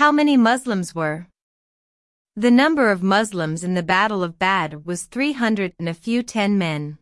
How many Muslims were? The number of Muslims in the Battle of Badr was 300 and a few ten men.